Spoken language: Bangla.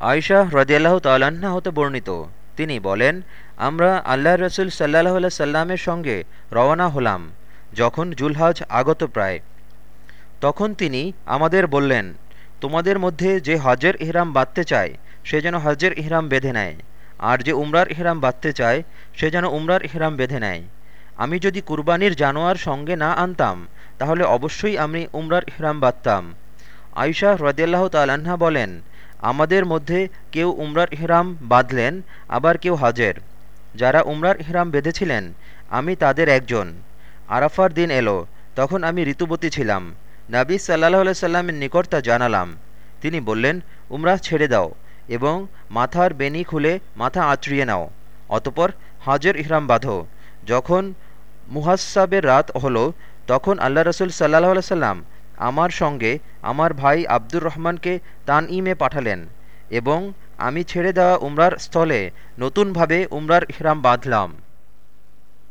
আয়শা হ্রদিয়াল্লাহ তাল্লাহ্না হতে বর্ণিত। তিনি বলেন, আমরা আল্লাহ রসুল সাল্লাহ আল্লাহ সাল্লামের সঙ্গে রওনা হলাম যখন জুলহাজ আগত প্রায়। তখন তিনি আমাদের বললেন, তোমাদের মধ্যে যে হজের ইহরাম বাঁধতে চায়, সে যেন হজের ইহরাম বেঁধে নেয়। আর যে উমরার ইহরাম বাঁধতে চায়, সে যেন উমরার ইহরাম বেঁধে নেয়। আমি যদি কুরবানির জানোয়ার সঙ্গে না আনতাম, তাহলে অবশ্যই আমি উমরার ইহরাম বাঁধতাম। আয়শা হ্রদিয়াল্লাহ তাল্লাহা বলেন আমাদের মধ্যে কেউ উমরার ইহরাম বাঁধলেন, আবার কেউ হজের। যারা উমরার ইহরাম বেঁধেছিলেন, আমি তাদের একজন। আরাফার দিন এলো, তখন আমি ঋতুবতী ছিলাম। নাবী সাল্লাহ সাল্লামের নিকট তা জানালাম। তিনি বললেন উমরাহ ছেড়ে দাও এবং মাথার বেনি খুলে মাথা আঁচড়িয়ে নাও। অতপর হজের ইহরাম বাঁধো। যখন মুহাসাবের রাত হলো, তখন আল্লাহ রসুল সাল্লাহ সাল্লাম আমার সঙ্গে আমার ভাই আব্দুর রহমানকে তান ইমে পাঠালেন এবং আমি ছেড়ে দেওয়া উমরার স্থলে নতুনভাবে উমরার ইহরাম বাঁধলাম।